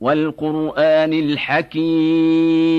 والقرآن الحكيم.